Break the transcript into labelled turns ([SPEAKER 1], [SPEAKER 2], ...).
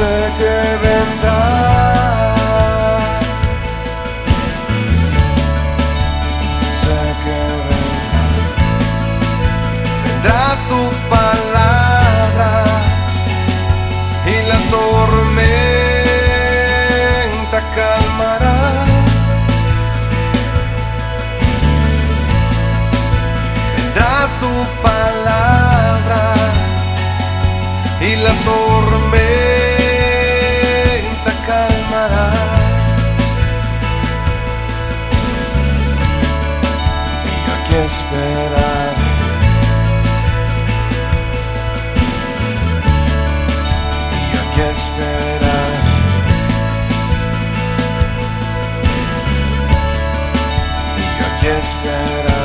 [SPEAKER 1] que vendrá. Sé que vendrá. Vendrá tu palabra y la tormenta calmará. Vendrá tu palabra y la tormenta esperaré. Y yo aquí esperaré. Y yo aquí esperaré.